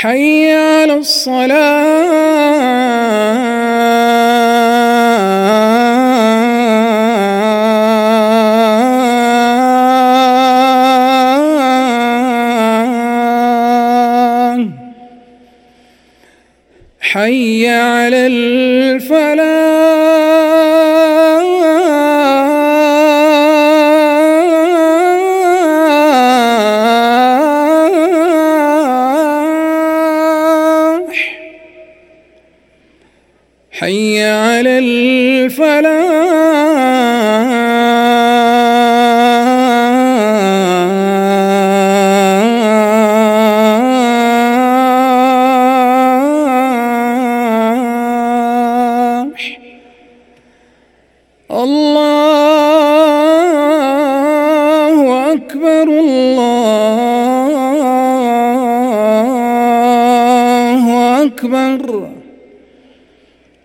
حي على الصلاة. حي على الفلاح. حي على الفلاح. الله أكبر الله أكبر.